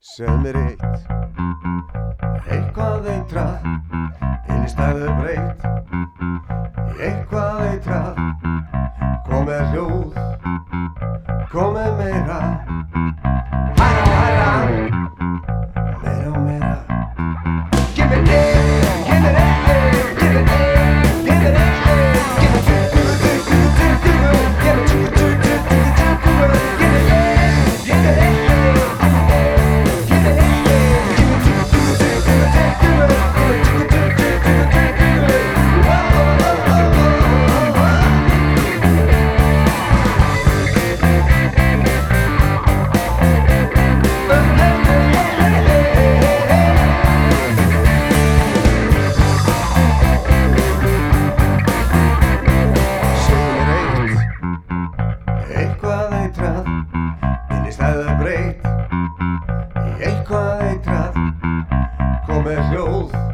Segð mér eitt. Eitthvað eitrað Inn í stæðu breytt. Eitthvað eitrað Komið hljóð Komið meira en í staða breytt í eitthvað eitrað komið hljóð.